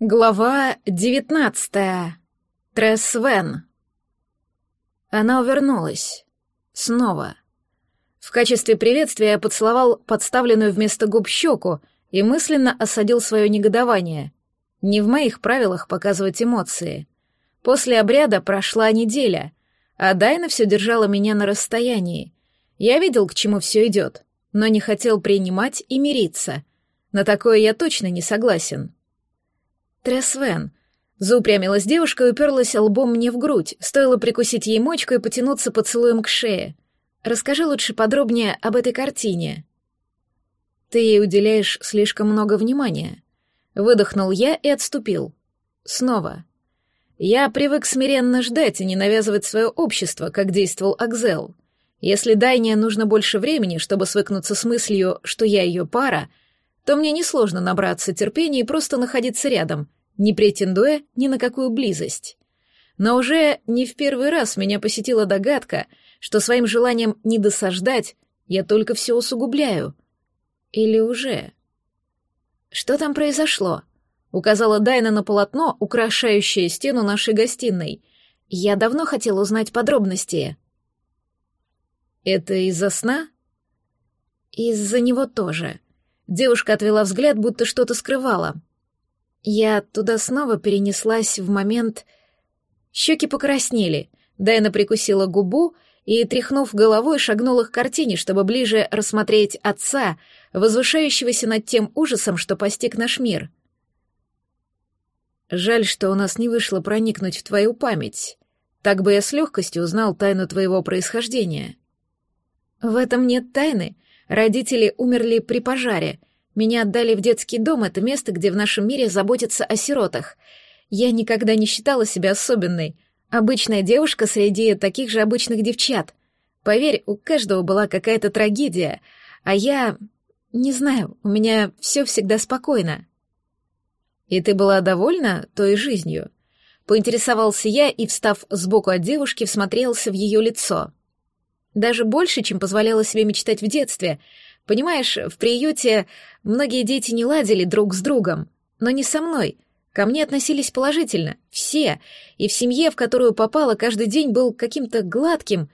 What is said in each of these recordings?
Глава девятнадцатая. Тресс Вен. Она увернулась. Снова. В качестве приветствия я поцеловал подставленную вместо губ щеку и мысленно осадил свое негодование. Не в моих правилах показывать эмоции. После обряда прошла неделя, а Дайна все держала меня на расстоянии. Я видел, к чему все идет, но не хотел принимать и мириться. На такое я точно не согласен. Тресвен. Заупрямилась девушка и уперлась лбом мне в грудь. Стоило прикусить ей мочку и потянуться поцелуем к шее. Расскажи лучше подробнее об этой картине. Ты ей уделяешь слишком много внимания. Выдохнул я и отступил. Снова. Я привык смиренно ждать и не навязывать свое общество, как действовал Акзел. Если Дайне нужно больше времени, чтобы свыкнуться с мыслью, что я ее пара, то мне несложно набраться терпения и просто находиться рядом, не претендуя ни на какую близость. Но уже не в первый раз меня посетила догадка, что своим желанием не досаждать я только все усугубляю. Или уже? Что там произошло? Указала Дайна на полотно, украшающее стену нашей гостиной. Я давно хотела узнать подробности. Это из-за сна? Из-за него тоже. Девушка отвела взгляд, будто что-то скрывала. Я туда снова перенеслась в момент... Щеки покраснели. Дайна прикусила губу и, тряхнув головой, шагнула к картине, чтобы ближе рассмотреть отца, возвышающегося над тем ужасом, что постиг наш мир. «Жаль, что у нас не вышло проникнуть в твою память. Так бы я с легкостью узнал тайну твоего происхождения». «В этом нет тайны. Родители умерли при пожаре. Меня отдали в детский дом, это место, где в нашем мире заботятся о сиротах. Я никогда не считала себя особенной. Обычная девушка среди таких же обычных девчат. Поверь, у каждого была какая-то трагедия, а я... Не знаю, у меня все всегда спокойно. И ты была довольна той жизнью? Поинтересовался я и, встав сбоку от девушки, всмотрелся в ее лицо. Даже больше, чем позволяла себе мечтать в детстве — Понимаешь, в приюте многие дети не ладили друг с другом, но не со мной. Ко мне относились положительно, все, и в семье, в которую попала, каждый день был каким-то гладким.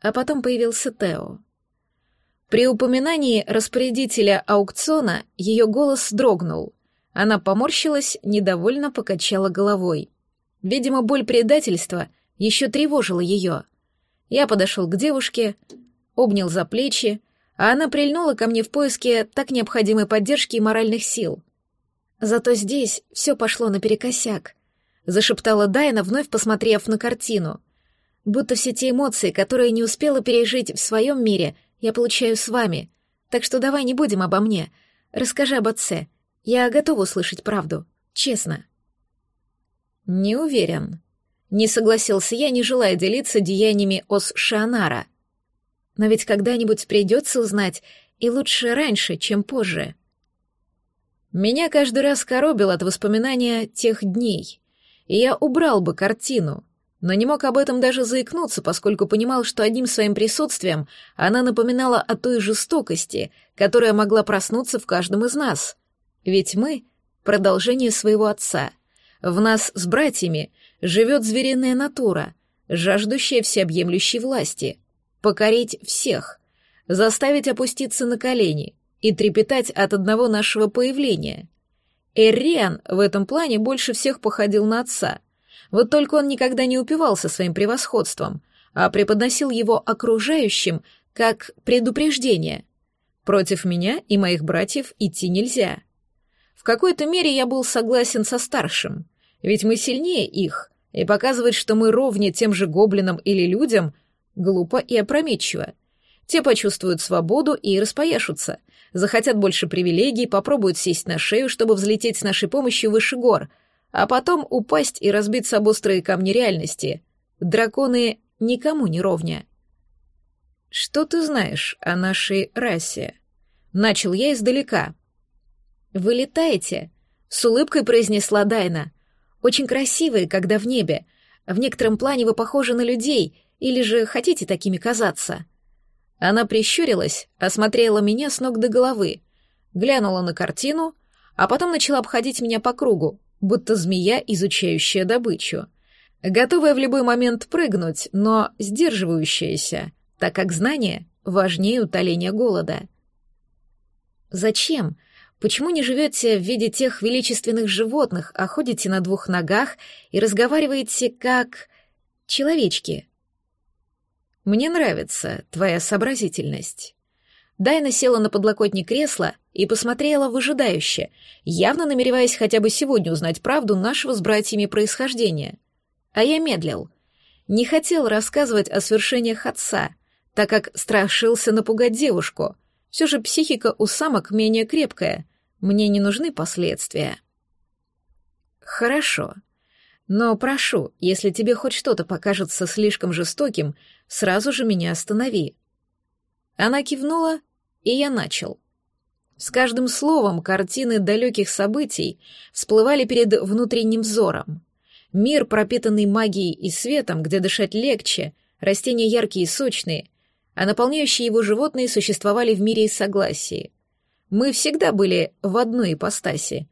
А потом появился Тео. При упоминании распорядителя аукциона ее голос дрогнул. Она поморщилась, недовольно покачала головой. Видимо, боль предательства еще тревожила ее. Я подошел к девушке, обнял за плечи, а она прильнула ко мне в поиске так необходимой поддержки и моральных сил. Зато здесь все пошло наперекосяк, зашептала Дайна, вновь посмотрев на картину. Будто все те эмоции, которые не успела пережить в своем мире, я получаю с вами. Так что давай не будем обо мне. Расскажи об отце. Я готова услышать правду. Честно. Не уверен. Не согласился я, не желая делиться деяниями Ос Шианара — но ведь когда-нибудь придется узнать, и лучше раньше, чем позже. Меня каждый раз коробило от воспоминания тех дней, и я убрал бы картину, но не мог об этом даже заикнуться, поскольку понимал, что одним своим присутствием она напоминала о той жестокости, которая могла проснуться в каждом из нас. Ведь мы — продолжение своего отца. В нас с братьями живет звериная натура, жаждущая всеобъемлющей власти — покорить всех, заставить опуститься на колени и трепетать от одного нашего появления. Эрриан в этом плане больше всех походил на отца. Вот только он никогда не упивался своим превосходством, а преподносил его окружающим как предупреждение. Против меня и моих братьев идти нельзя. В какой-то мере я был согласен со старшим, ведь мы сильнее их, и показывать, что мы ровнее тем же гоблинам или людям — Глупо и опрометчиво. Те почувствуют свободу и распояшутся, захотят больше привилегий, попробуют сесть на шею, чтобы взлететь с нашей помощью выше гор, а потом упасть и разбиться об острые камни реальности. Драконы никому не ровня. «Что ты знаешь о нашей расе?» Начал я издалека. «Вы летаете?» — с улыбкой произнесла Дайна. «Очень красивые, когда в небе. В некотором плане вы похожи на людей, или же хотите такими казаться?» Она прищурилась, осмотрела меня с ног до головы, глянула на картину, а потом начала обходить меня по кругу, будто змея, изучающая добычу. Готовая в любой момент прыгнуть, но сдерживающаяся, так как знание важнее утоления голода. Зачем? Почему не живете в виде тех величественных животных, а ходите на двух ногах и разговариваете как... человечки? Мне нравится твоя сообразительность. Дайна села на подлокотник кресла и посмотрела выжидающе, явно намереваясь хотя бы сегодня узнать правду нашего с братьями происхождения. А я медлил. Не хотел рассказывать о свершениях отца, так как страшился напугать девушку. Все же психика у самок менее крепкая, мне не нужны последствия. Хорошо. Но прошу, если тебе хоть что-то покажется слишком жестоким, сразу же меня останови. Она кивнула, и я начал. С каждым словом картины далеких событий всплывали перед внутренним взором. Мир, пропитанный магией и светом, где дышать легче, растения яркие и сочные, а наполняющие его животные существовали в мире и согласии. Мы всегда были в одной ипостаси.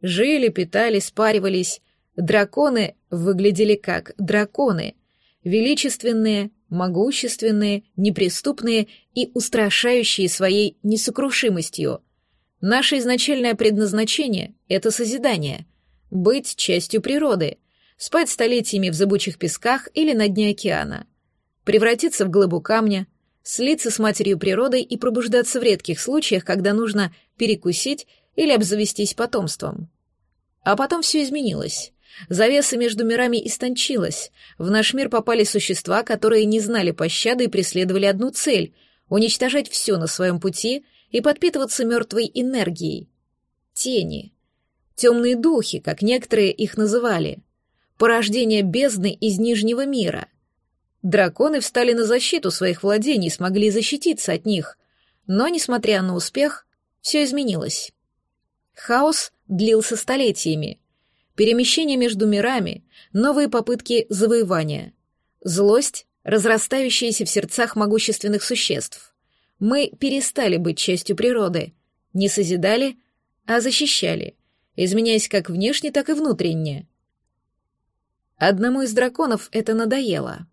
Жили, питали, спаривались. Драконы выглядели как драконы. Величественные, могущественные, неприступные и устрашающие своей несокрушимостью. Наше изначальное предназначение — это созидание, быть частью природы, спать столетиями в зыбучих песках или на дне океана, превратиться в глыбу камня, слиться с матерью природой и пробуждаться в редких случаях, когда нужно перекусить или обзавестись потомством. А потом все изменилось. Завеса между мирами истончилась. В наш мир попали существа, которые не знали пощады и преследовали одну цель — уничтожать все на своем пути и подпитываться мертвой энергией. Тени. Темные духи, как некоторые их называли. Порождение бездны из Нижнего мира. Драконы встали на защиту своих владений и смогли защититься от них. Но, несмотря на успех, все изменилось. Хаос длился столетиями. Перемещение между мирами, новые попытки завоевания. Злость, разрастающаяся в сердцах могущественных существ. Мы перестали быть частью природы, не созидали, а защищали, изменяясь как внешне, так и внутренне. Одному из драконов это надоело —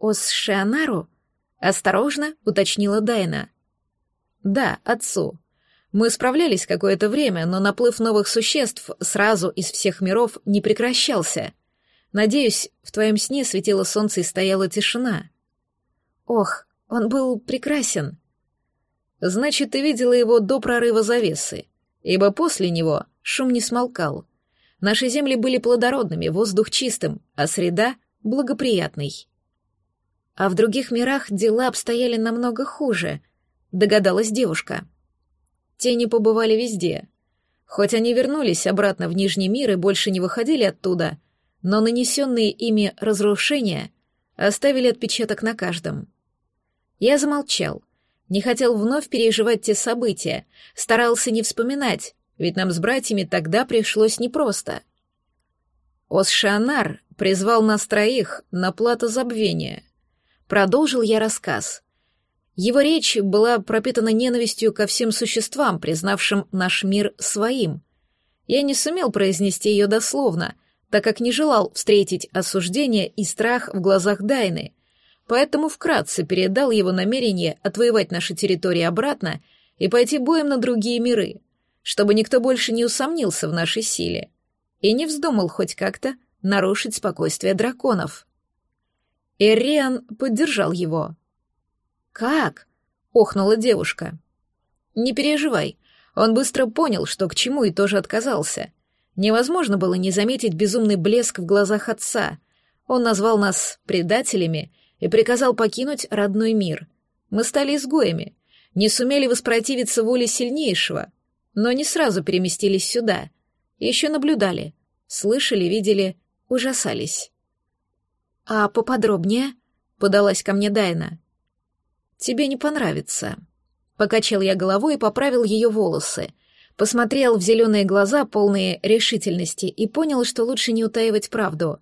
«Осшианару?» — осторожно уточнила Дайна. «Да, отцу. Мы справлялись какое-то время, но наплыв новых существ сразу из всех миров не прекращался. Надеюсь, в твоем сне светило солнце и стояла тишина». «Ох, он был прекрасен». «Значит, ты видела его до прорыва завесы, ибо после него шум не смолкал. Наши земли были плодородными, воздух чистым, а среда — благоприятной». А в других мирах дела обстояли намного хуже, догадалась девушка. Тени побывали везде. Хоть они вернулись обратно в Нижний мир и больше не выходили оттуда, но нанесенные ими разрушения оставили отпечаток на каждом. Я замолчал, не хотел вновь переживать те события, старался не вспоминать, ведь нам с братьями тогда пришлось непросто. Осшанар призвал нас троих на плату забвения — Продолжил я рассказ. Его речь была пропитана ненавистью ко всем существам, признавшим наш мир своим. Я не сумел произнести ее дословно, так как не желал встретить осуждение и страх в глазах Дайны, поэтому вкратце передал его намерение отвоевать наши территории обратно и пойти боем на другие миры, чтобы никто больше не усомнился в нашей силе и не вздумал хоть как-то нарушить спокойствие драконов. Эриан поддержал его. «Как?» — охнула девушка. «Не переживай. Он быстро понял, что к чему, и тоже отказался. Невозможно было не заметить безумный блеск в глазах отца. Он назвал нас предателями и приказал покинуть родной мир. Мы стали изгоями, не сумели воспротивиться воле сильнейшего, но не сразу переместились сюда. Еще наблюдали, слышали, видели, ужасались. «А поподробнее?» — подалась ко мне Дайна. «Тебе не понравится». Покачал я головой и поправил ее волосы. Посмотрел в зеленые глаза, полные решительности, и понял, что лучше не утаивать правду.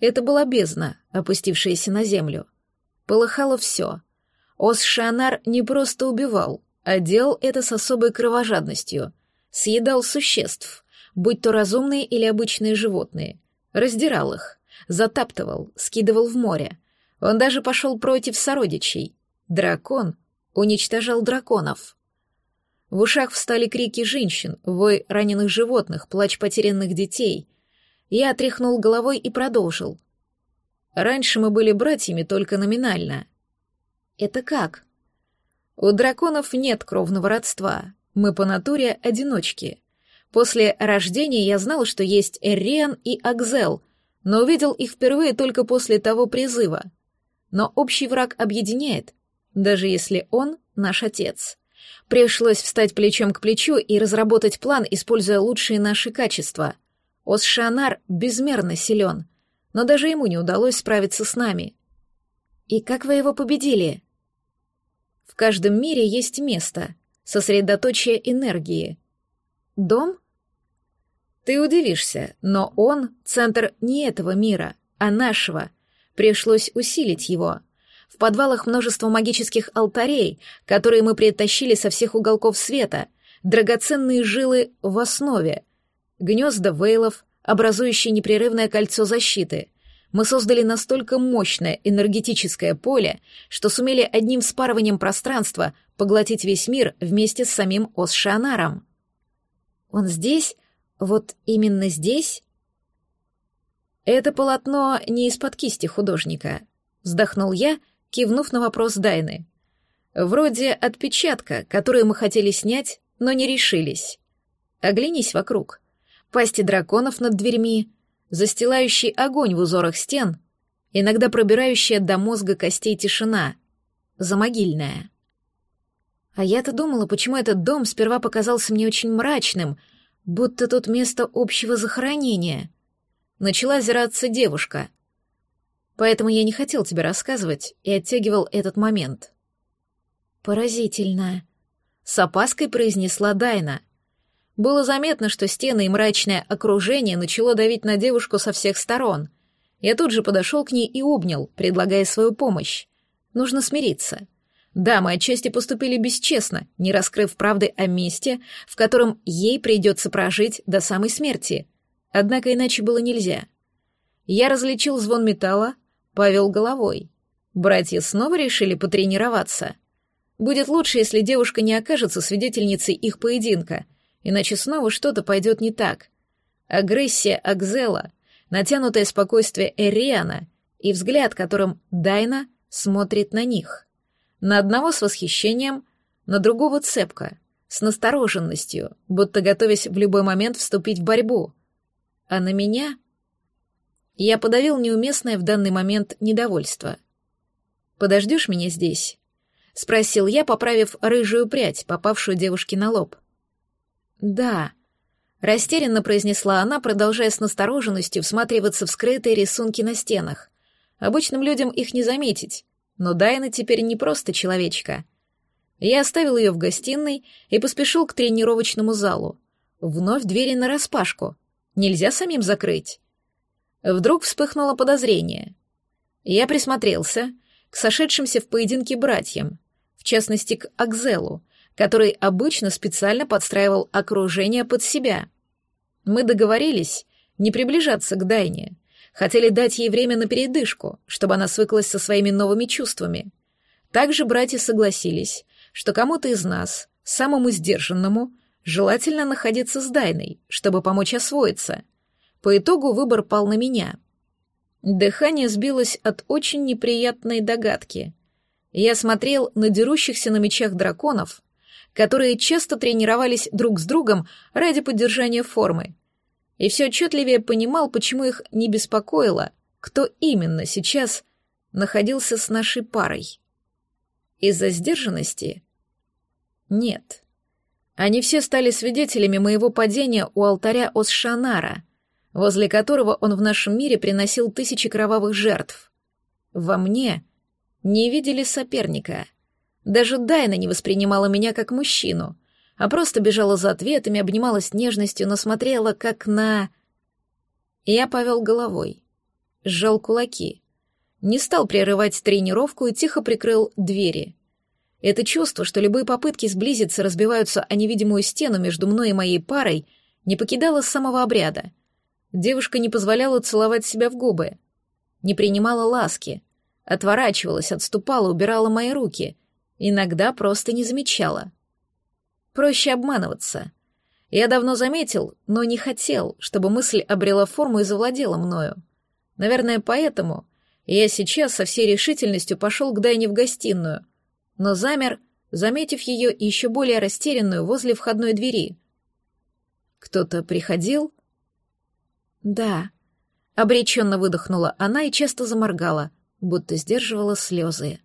Это была бездна, опустившаяся на землю. Полыхало все. Ос-Шанар не просто убивал, а делал это с особой кровожадностью. Съедал существ, будь то разумные или обычные животные. Раздирал их, затаптывал, скидывал в море. Он даже пошел против сородичей. Дракон уничтожал драконов. В ушах встали крики женщин, вой раненых животных, плач потерянных детей. Я отряхнул головой и продолжил. Раньше мы были братьями только номинально. Это как? У драконов нет кровного родства. Мы по натуре одиночки. После рождения я знал, что есть Эриан и Акзел, но увидел их впервые только после того призыва. Но общий враг объединяет, даже если он наш отец. Пришлось встать плечом к плечу и разработать план, используя лучшие наши качества. Осшанар безмерно силен, но даже ему не удалось справиться с нами. И как вы его победили? В каждом мире есть место, сосредоточие энергии. Дом? Ты удивишься, но он — центр не этого мира, а нашего. Пришлось усилить его. В подвалах множество магических алтарей, которые мы притащили со всех уголков света, драгоценные жилы в основе, гнезда вейлов, образующие непрерывное кольцо защиты. Мы создали настолько мощное энергетическое поле, что сумели одним спарыванием пространства поглотить весь мир вместе с самим Осшанаром. Он здесь? Вот именно здесь? Это полотно не из-под кисти художника. Вздохнул я кивнув на вопрос Дайны. «Вроде отпечатка, который мы хотели снять, но не решились. Оглянись вокруг. Пасти драконов над дверьми, застилающий огонь в узорах стен, иногда пробирающая до мозга костей тишина, замогильная. А я-то думала, почему этот дом сперва показался мне очень мрачным, будто тут место общего захоронения. Начала озираться девушка. Поэтому я не хотел тебе рассказывать и оттягивал этот момент. Поразительно. С опаской произнесла Дайна. Было заметно, что стены и мрачное окружение начало давить на девушку со всех сторон. Я тут же подошел к ней и обнял, предлагая свою помощь. Нужно смириться. Да, мы отчасти поступили бесчестно, не раскрыв правды о месте, в котором ей придется прожить до самой смерти. Однако иначе было нельзя. Я различил звон металла, повел головой. Братья снова решили потренироваться. Будет лучше, если девушка не окажется свидетельницей их поединка, иначе снова что-то пойдет не так. Агрессия Акзела, натянутое спокойствие Эриана и взгляд, которым Дайна смотрит на них. На одного с восхищением, на другого цепко, с настороженностью, будто готовясь в любой момент вступить в борьбу. А на меня я подавил неуместное в данный момент недовольство. «Подождешь меня здесь?» — спросил я, поправив рыжую прядь, попавшую девушке на лоб. «Да», — растерянно произнесла она, продолжая с настороженностью всматриваться в скрытые рисунки на стенах. Обычным людям их не заметить, но Дайна теперь не просто человечка. Я оставил ее в гостиной и поспешил к тренировочному залу. Вновь двери нараспашку. Нельзя самим закрыть. Вдруг вспыхнуло подозрение. Я присмотрелся к сошедшимся в поединке братьям, в частности к Акзелу, который обычно специально подстраивал окружение под себя. Мы договорились не приближаться к Дайне, хотели дать ей время на передышку, чтобы она свыклась со своими новыми чувствами. Также братья согласились, что кому-то из нас, самому сдержанному, желательно находиться с Дайной, чтобы помочь освоиться — по итогу выбор пал на меня. Дыхание сбилось от очень неприятной догадки. Я смотрел на дерущихся на мечах драконов, которые часто тренировались друг с другом ради поддержания формы, и все отчетливее понимал, почему их не беспокоило, кто именно сейчас находился с нашей парой. Из-за сдержанности? Нет. Они все стали свидетелями моего падения у алтаря Осшанара, возле которого он в нашем мире приносил тысячи кровавых жертв. Во мне не видели соперника. Даже Дайна не воспринимала меня как мужчину, а просто бежала за ответами, обнималась нежностью, но смотрела как на... Я повел головой, сжал кулаки, не стал прерывать тренировку и тихо прикрыл двери. Это чувство, что любые попытки сблизиться разбиваются о невидимую стену между мной и моей парой, не покидала с самого обряда. Девушка не позволяла целовать себя в губы, не принимала ласки, отворачивалась, отступала, убирала мои руки, иногда просто не замечала. Проще обманываться. Я давно заметил, но не хотел, чтобы мысль обрела форму и завладела мною. Наверное, поэтому я сейчас со всей решительностью пошел к Дайне в гостиную, но замер, заметив ее еще более растерянную возле входной двери. «Кто-то приходил?» «Да», — обреченно выдохнула она и часто заморгала, будто сдерживала слезы.